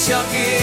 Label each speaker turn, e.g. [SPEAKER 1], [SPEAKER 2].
[SPEAKER 1] chuck it.